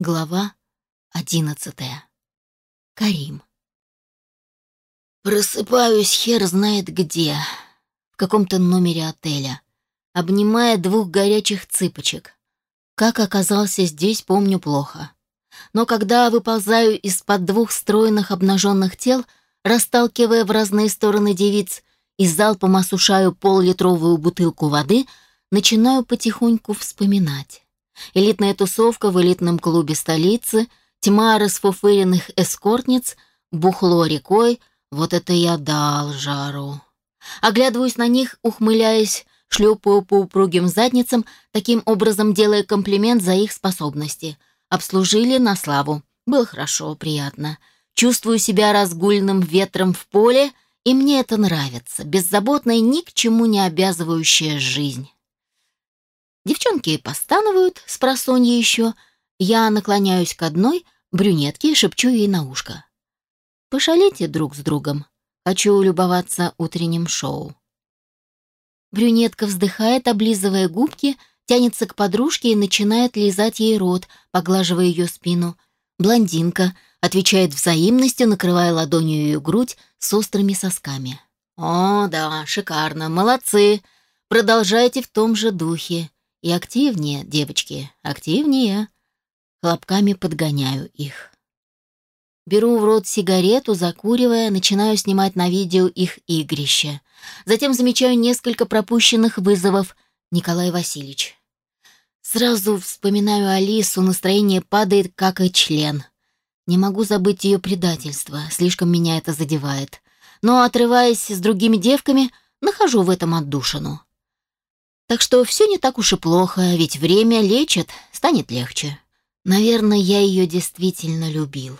Глава одиннадцатая. Карим. Просыпаюсь хер знает где, в каком-то номере отеля, обнимая двух горячих цыпочек. Как оказался здесь, помню плохо. Но когда выползаю из-под двух стройных обнаженных тел, расталкивая в разные стороны девиц и залпом осушаю пол-литровую бутылку воды, начинаю потихоньку вспоминать. Элитная тусовка в элитном клубе столицы, тьма расфуфыренных эскортниц, бухло рекой, вот это я дал жару. Оглядываюсь на них, ухмыляясь, шлепаю по упругим задницам, таким образом делая комплимент за их способности. Обслужили на славу. Было хорошо, приятно. Чувствую себя разгульным ветром в поле, и мне это нравится. Беззаботная, ни к чему не обязывающая жизнь. Девчонки постанывают, с просонья еще. Я наклоняюсь к одной, брюнетке, и шепчу ей на ушко. Пошалите друг с другом. Хочу любоваться утренним шоу. Брюнетка вздыхает, облизывая губки, тянется к подружке и начинает лизать ей рот, поглаживая ее спину. Блондинка отвечает взаимностью, накрывая ладонью ее грудь с острыми сосками. «О, да, шикарно, молодцы! Продолжайте в том же духе. И активнее, девочки, активнее. Хлопками подгоняю их. Беру в рот сигарету, закуривая, начинаю снимать на видео их игрище. Затем замечаю несколько пропущенных вызовов. Николай Васильевич. Сразу вспоминаю Алису, настроение падает, как и член. Не могу забыть ее предательство, слишком меня это задевает. Но, отрываясь с другими девками, нахожу в этом отдушину. Так что все не так уж и плохо, ведь время лечит, станет легче. Наверное, я ее действительно любил.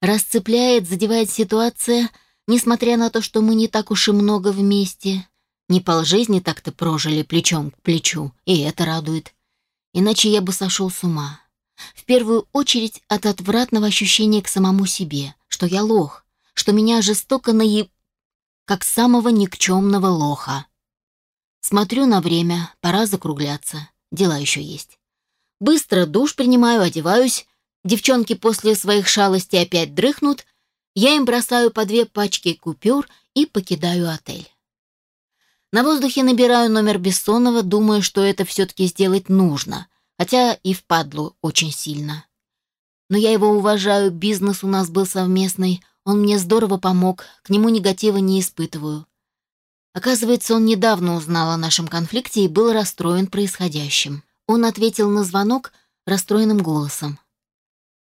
Расцепляет, задевает ситуация, несмотря на то, что мы не так уж и много вместе. Не полжизни так-то прожили плечом к плечу, и это радует. Иначе я бы сошел с ума. В первую очередь от отвратного ощущения к самому себе, что я лох, что меня жестоко наеб... как самого никчемного лоха. Смотрю на время, пора закругляться. Дела еще есть. Быстро душ принимаю, одеваюсь. Девчонки после своих шалостей опять дрыхнут. Я им бросаю по две пачки купюр и покидаю отель. На воздухе набираю номер Бессонова, думая, что это все-таки сделать нужно, хотя и впадлу очень сильно. Но я его уважаю, бизнес у нас был совместный, он мне здорово помог, к нему негатива не испытываю. Оказывается, он недавно узнал о нашем конфликте и был расстроен происходящим. Он ответил на звонок расстроенным голосом.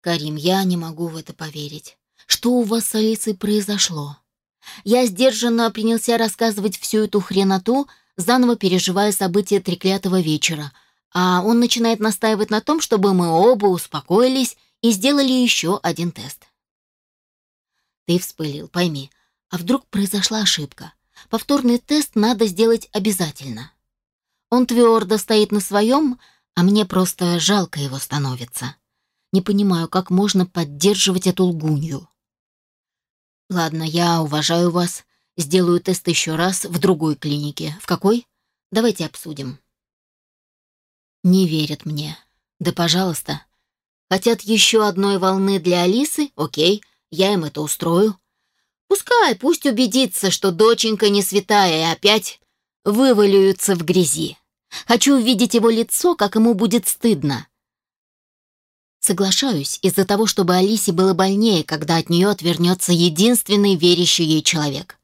«Карим, я не могу в это поверить. Что у вас с Алисой произошло?» Я сдержанно принялся рассказывать всю эту хреноту, заново переживая события треклятого вечера, а он начинает настаивать на том, чтобы мы оба успокоились и сделали еще один тест. «Ты вспылил, пойми, а вдруг произошла ошибка? Повторный тест надо сделать обязательно. Он твердо стоит на своем, а мне просто жалко его становится. Не понимаю, как можно поддерживать эту лгунью. Ладно, я уважаю вас. Сделаю тест еще раз в другой клинике. В какой? Давайте обсудим. Не верят мне. Да, пожалуйста. Хотят еще одной волны для Алисы? Окей, я им это устрою. Пускай, пусть убедится, что доченька не святая и опять вываливаются в грязи. Хочу увидеть его лицо, как ему будет стыдно. Соглашаюсь из-за того, чтобы Алисе было больнее, когда от нее отвернется единственный верящий ей человек.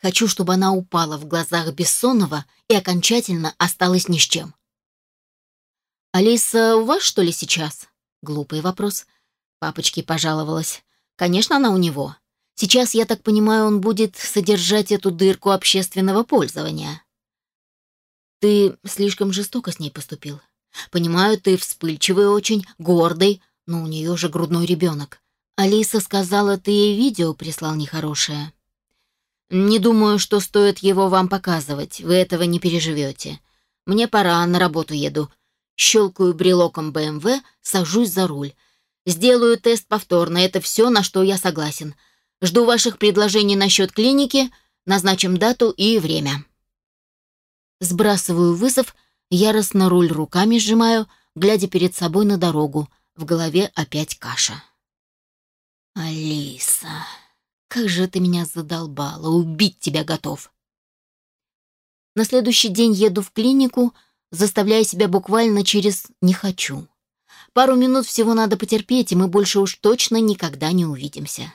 Хочу, чтобы она упала в глазах Бессонова и окончательно осталась ни с чем. «Алиса у вас, что ли, сейчас?» Глупый вопрос. Папочке пожаловалась. «Конечно, она у него. Сейчас, я так понимаю, он будет содержать эту дырку общественного пользования. Ты слишком жестоко с ней поступил. Понимаю, ты вспыльчивый очень, гордый, но у нее же грудной ребенок. Алиса сказала, ты ей видео прислал нехорошее. Не думаю, что стоит его вам показывать, вы этого не переживете. Мне пора, на работу еду. Щелкаю брелоком БМВ, сажусь за руль. Сделаю тест повторно, это все, на что я согласен. Жду ваших предложений насчет клиники, назначим дату и время. Сбрасываю вызов, яростно руль руками сжимаю, глядя перед собой на дорогу. В голове опять каша. «Алиса, как же ты меня задолбала, убить тебя готов!» На следующий день еду в клинику, заставляя себя буквально через «не хочу». Пару минут всего надо потерпеть, и мы больше уж точно никогда не увидимся.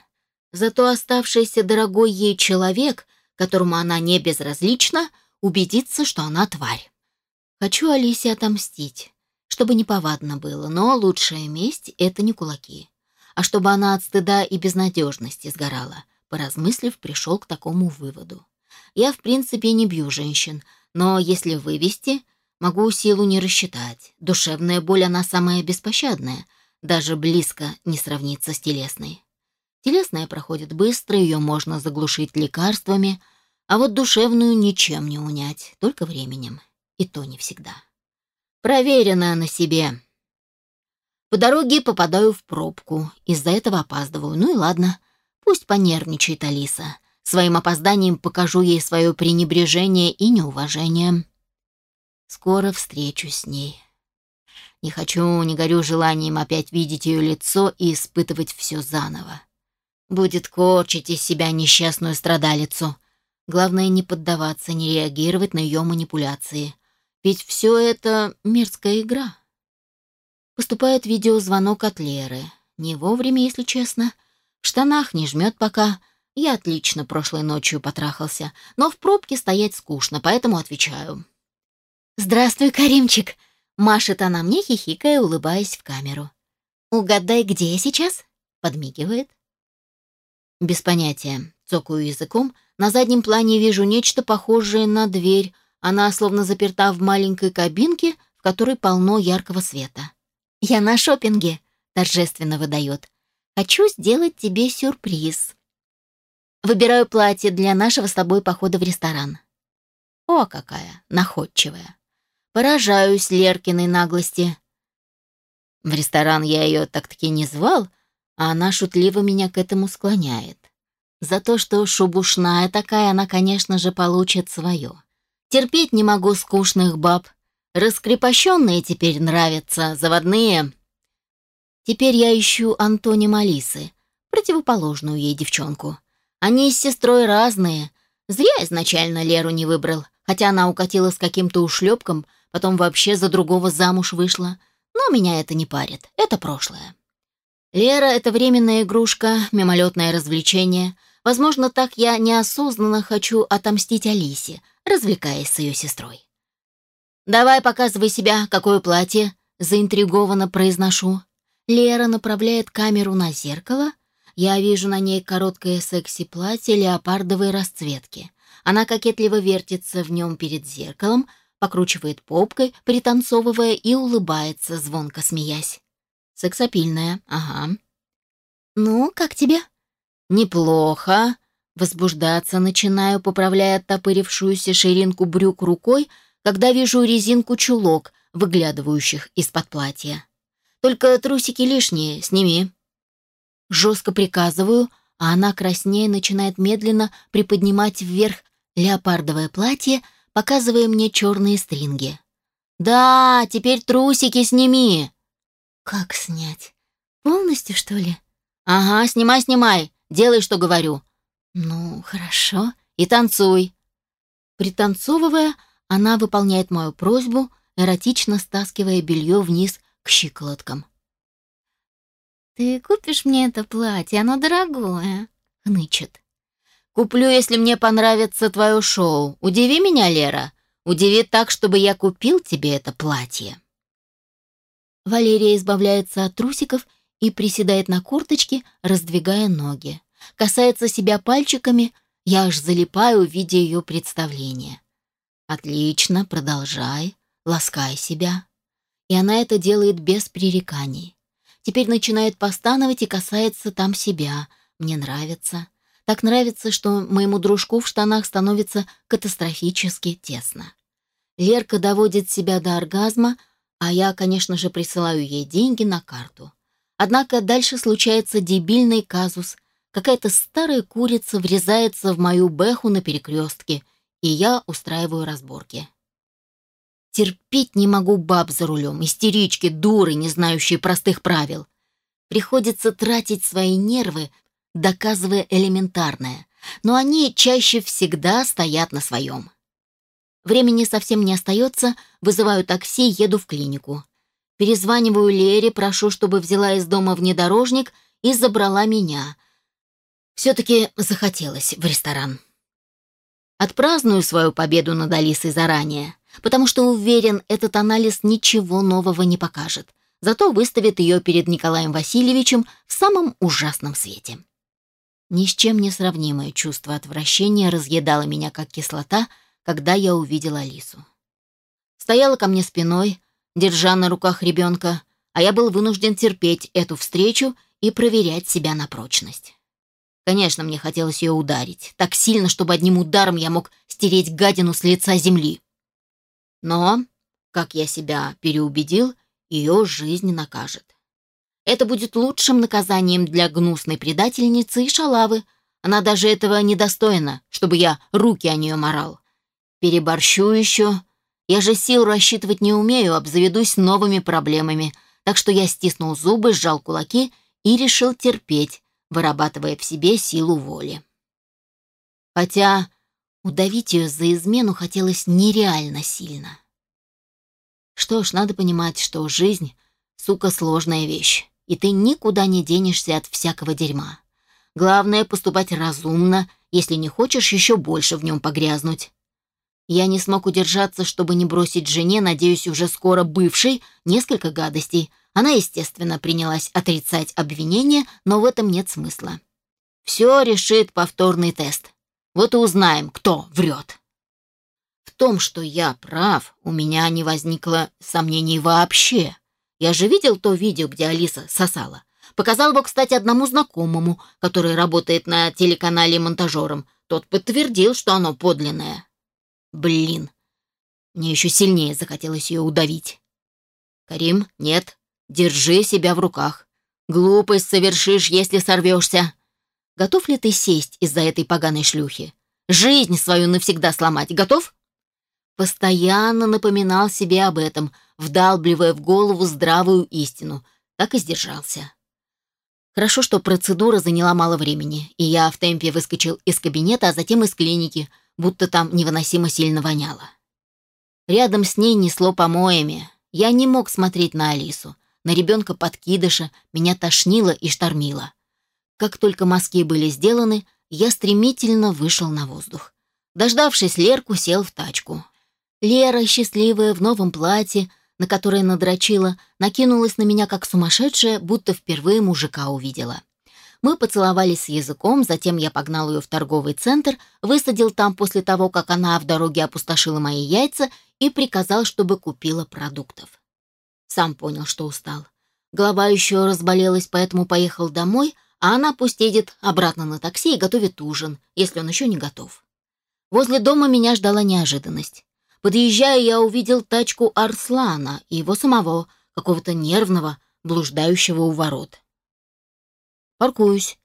Зато оставшийся дорогой ей человек, которому она не безразлична, убедится, что она тварь. Хочу Алисе отомстить, чтобы неповадно было, но лучшая месть — это не кулаки. А чтобы она от стыда и безнадежности сгорала, поразмыслив, пришел к такому выводу. Я, в принципе, не бью женщин, но если вывести, могу силу не рассчитать. Душевная боль, она самая беспощадная, даже близко не сравнится с телесной. Телесная проходит быстро, ее можно заглушить лекарствами, а вот душевную ничем не унять, только временем. И то не всегда. Проверено на себе. По дороге попадаю в пробку, из-за этого опаздываю. Ну и ладно, пусть понервничает Алиса. Своим опозданием покажу ей свое пренебрежение и неуважение. Скоро встречусь с ней. Не хочу, не горю желанием опять видеть ее лицо и испытывать все заново. Будет корчить из себя несчастную страдалицу. Главное не поддаваться, не реагировать на ее манипуляции. Ведь все это мерзкая игра. Поступает видеозвонок от Леры. Не вовремя, если честно. В штанах не жмет пока. Я отлично прошлой ночью потрахался, но в пробке стоять скучно, поэтому отвечаю. «Здравствуй, Каримчик!» — машет она мне, хихикая, улыбаясь в камеру. «Угадай, где я сейчас?» — подмигивает. Без понятия. Цокаю языком. На заднем плане вижу нечто похожее на дверь. Она словно заперта в маленькой кабинке, в которой полно яркого света. «Я на шопинге», — торжественно выдает. «Хочу сделать тебе сюрприз». Выбираю платье для нашего с тобой похода в ресторан. О, какая находчивая. Поражаюсь Леркиной наглости. В ресторан я ее так-таки не звал, а она шутливо меня к этому склоняет. За то, что шубушная такая, она, конечно же, получит свое. Терпеть не могу скучных баб. Раскрепощенные теперь нравятся, заводные. Теперь я ищу Антони Малисы, противоположную ей девчонку. Они с сестрой разные. Зря изначально Леру не выбрал, хотя она укатила с каким-то ушлепком, потом вообще за другого замуж вышла. Но меня это не парит, это прошлое. Лера — это временная игрушка, мимолетное развлечение. Возможно, так я неосознанно хочу отомстить Алисе, развлекаясь с ее сестрой. «Давай показывай себя, какое платье», — заинтригованно произношу. Лера направляет камеру на зеркало, я вижу на ней короткое секси-платье леопардовой расцветки. Она кокетливо вертится в нем перед зеркалом, покручивает попкой, пританцовывая и улыбается, звонко смеясь. Сексапильная, ага. «Ну, как тебе?» «Неплохо». Возбуждаться начинаю, поправляя оттопырившуюся ширинку брюк рукой, когда вижу резинку чулок, выглядывающих из-под платья. «Только трусики лишние, сними». Жестко приказываю, а она краснее начинает медленно приподнимать вверх леопардовое платье, показывая мне черные стринги. «Да, теперь трусики сними!» «Как снять? Полностью, что ли?» «Ага, снимай, снимай, делай, что говорю». «Ну, хорошо. И танцуй». Пританцовывая, она выполняет мою просьбу, эротично стаскивая белье вниз к щиколоткам. «Ты купишь мне это платье? Оно дорогое», — хнычет. «Куплю, если мне понравится твое шоу. Удиви меня, Лера. Удиви так, чтобы я купил тебе это платье». Валерия избавляется от трусиков и приседает на курточке, раздвигая ноги. Касается себя пальчиками, я аж залипаю, видя ее представление. «Отлично, продолжай, ласкай себя». И она это делает без пререканий. Теперь начинает постановать и касается там себя. Мне нравится. Так нравится, что моему дружку в штанах становится катастрофически тесно. Лерка доводит себя до оргазма, а я, конечно же, присылаю ей деньги на карту. Однако дальше случается дебильный казус. Какая-то старая курица врезается в мою бэху на перекрестке, и я устраиваю разборки. Терпеть не могу баб за рулем, истерички, дуры, не знающие простых правил. Приходится тратить свои нервы, доказывая элементарное, но они чаще всегда стоят на своем. Времени совсем не остается, вызываю такси, еду в клинику. Перезваниваю Лере, прошу, чтобы взяла из дома внедорожник и забрала меня. Все-таки захотелось в ресторан. Отпраздную свою победу над Алисой заранее, потому что уверен, этот анализ ничего нового не покажет, зато выставит ее перед Николаем Васильевичем в самом ужасном свете. Ни с чем не сравнимое чувство отвращения разъедало меня, как кислота, когда я увидела Алису. Стояла ко мне спиной, держа на руках ребенка, а я был вынужден терпеть эту встречу и проверять себя на прочность. Конечно, мне хотелось ее ударить, так сильно, чтобы одним ударом я мог стереть гадину с лица земли. Но, как я себя переубедил, ее жизнь накажет. Это будет лучшим наказанием для гнусной предательницы и шалавы. Она даже этого недостойна, чтобы я руки о нее морал. Переборщу еще. Я же сил рассчитывать не умею, обзаведусь новыми проблемами. Так что я стиснул зубы, сжал кулаки и решил терпеть, вырабатывая в себе силу воли. Хотя удавить ее за измену хотелось нереально сильно. Что ж, надо понимать, что жизнь, сука, сложная вещь, и ты никуда не денешься от всякого дерьма. Главное — поступать разумно, если не хочешь еще больше в нем погрязнуть. Я не смог удержаться, чтобы не бросить жене, надеюсь, уже скоро бывшей, несколько гадостей, она, естественно, принялась отрицать обвинение, но в этом нет смысла. Все решит повторный тест. Вот и узнаем, кто врет. В том, что я прав, у меня не возникло сомнений вообще. Я же видел то видео, где Алиса сосала. Показал его, кстати, одному знакомому, который работает на телеканале монтажером. Тот подтвердил, что оно подлинное. Блин, мне еще сильнее захотелось ее удавить. Карим, нет, Держи себя в руках. Глупость совершишь, если сорвешься. Готов ли ты сесть из-за этой поганой шлюхи? Жизнь свою навсегда сломать. Готов? Постоянно напоминал себе об этом, вдалбливая в голову здравую истину. Так и сдержался. Хорошо, что процедура заняла мало времени, и я в темпе выскочил из кабинета, а затем из клиники, будто там невыносимо сильно воняло. Рядом с ней несло помоями. Я не мог смотреть на Алису на ребенка подкидыша, меня тошнило и штормило. Как только мазки были сделаны, я стремительно вышел на воздух. Дождавшись Лерку, сел в тачку. Лера, счастливая в новом платье, на которое надрочила, накинулась на меня как сумасшедшая, будто впервые мужика увидела. Мы поцеловались с языком, затем я погнал ее в торговый центр, высадил там после того, как она в дороге опустошила мои яйца и приказал, чтобы купила продуктов. Сам понял, что устал. Голова еще разболелась, поэтому поехал домой, а она пусть едет обратно на такси и готовит ужин, если он еще не готов. Возле дома меня ждала неожиданность. Подъезжая, я увидел тачку Арслана и его самого, какого-то нервного, блуждающего у ворот. Паркуюсь.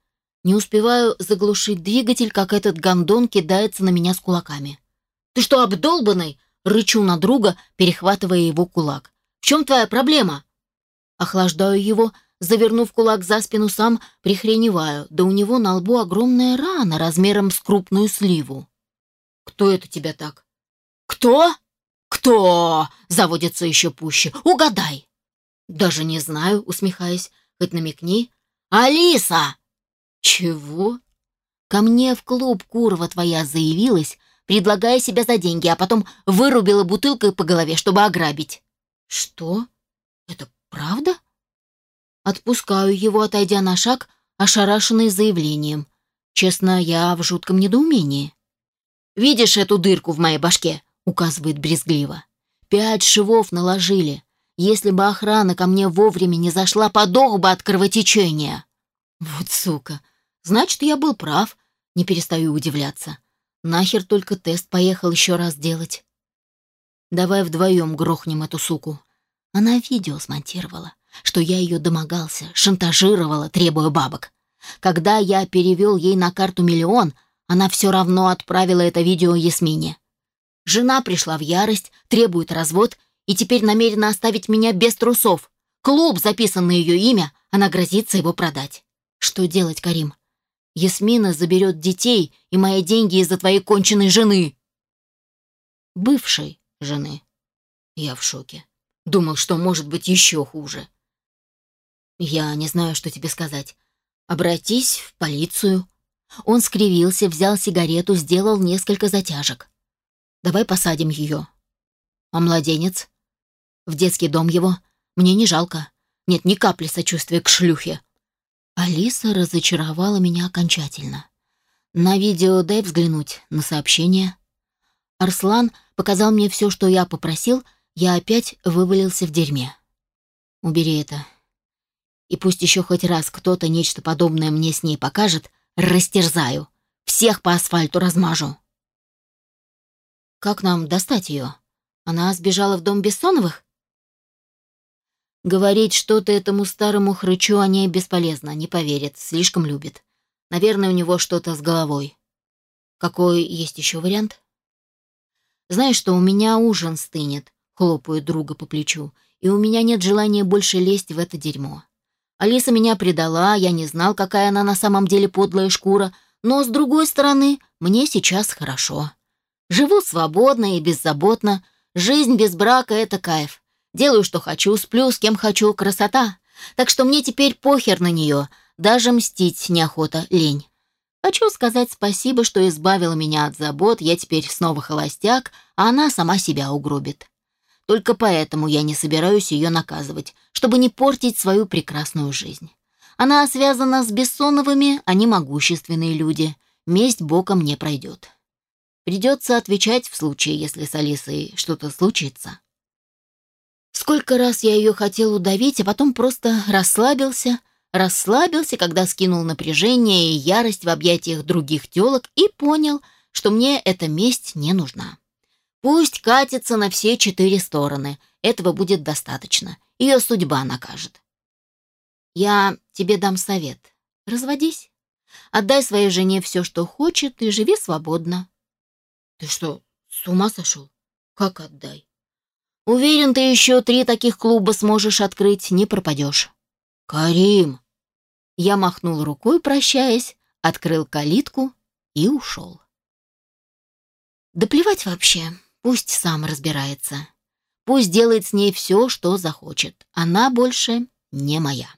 Не успеваю заглушить двигатель, как этот гондон кидается на меня с кулаками. «Ты что, обдолбанный?» — рычу на друга, перехватывая его кулак. В чем твоя проблема?» Охлаждаю его, завернув кулак за спину сам, прихреневаю, да у него на лбу огромная рана размером с крупную сливу. «Кто это тебя так?» «Кто? Кто?» — заводится еще пуще. «Угадай!» «Даже не знаю», — усмехаясь, хоть намекни. «Алиса!» «Чего?» «Ко мне в клуб Курова твоя заявилась, предлагая себя за деньги, а потом вырубила бутылкой по голове, чтобы ограбить». «Что? Это правда?» Отпускаю его, отойдя на шаг, ошарашенный заявлением. Честно, я в жутком недоумении. «Видишь эту дырку в моей башке?» — указывает брезгливо. «Пять швов наложили. Если бы охрана ко мне вовремя не зашла, подох бы от кровотечения». «Вот сука! Значит, я был прав. Не перестаю удивляться. Нахер только тест поехал еще раз делать?» Давай вдвоем грохнем эту суку. Она видео смонтировала, что я ее домогался, шантажировала, требуя бабок. Когда я перевел ей на карту миллион, она все равно отправила это видео Ясмине. Жена пришла в ярость, требует развод и теперь намерена оставить меня без трусов. Клуб записан на ее имя, она грозится его продать. Что делать, Карим? Ясмина заберет детей и мои деньги из-за твоей конченной жены. Бывшей жены. Я в шоке. Думал, что может быть еще хуже. Я не знаю, что тебе сказать. Обратись в полицию. Он скривился, взял сигарету, сделал несколько затяжек. Давай посадим ее. А младенец? В детский дом его? Мне не жалко. Нет ни капли сочувствия к шлюхе. Алиса разочаровала меня окончательно. На видео дай взглянуть, на сообщение. Арслан показал мне все, что я попросил, я опять вывалился в дерьме. Убери это. И пусть еще хоть раз кто-то нечто подобное мне с ней покажет, растерзаю. Всех по асфальту размажу. Как нам достать ее? Она сбежала в дом Бессоновых? Говорить что-то этому старому хрычу о ней бесполезно, не поверит, слишком любит. Наверное, у него что-то с головой. Какой есть еще вариант? Знаешь что, у меня ужин стынет, хлопаю друга по плечу, и у меня нет желания больше лезть в это дерьмо. Алиса меня предала, я не знал, какая она на самом деле подлая шкура, но, с другой стороны, мне сейчас хорошо. Живу свободно и беззаботно, жизнь без брака — это кайф. Делаю, что хочу, сплю с кем хочу, красота. Так что мне теперь похер на нее, даже мстить неохота, лень. Хочу сказать спасибо, что избавила меня от забот, я теперь снова холостяк, а она сама себя угробит. Только поэтому я не собираюсь ее наказывать, чтобы не портить свою прекрасную жизнь. Она связана с Бессоновыми, они могущественные люди. Месть боком не пройдет. Придется отвечать в случае, если с Алисой что-то случится. Сколько раз я ее хотел удавить, а потом просто расслабился, расслабился, когда скинул напряжение и ярость в объятиях других телок и понял, что мне эта месть не нужна. Пусть катится на все четыре стороны. Этого будет достаточно. Ее судьба накажет. Я тебе дам совет. Разводись. Отдай своей жене все, что хочет, и живи свободно. Ты что, с ума сошел? Как отдай? Уверен, ты еще три таких клуба сможешь открыть, не пропадешь. Карим! Я махнул рукой, прощаясь, открыл калитку и ушел. Да плевать вообще. Пусть сам разбирается. Пусть делает с ней все, что захочет. Она больше не моя.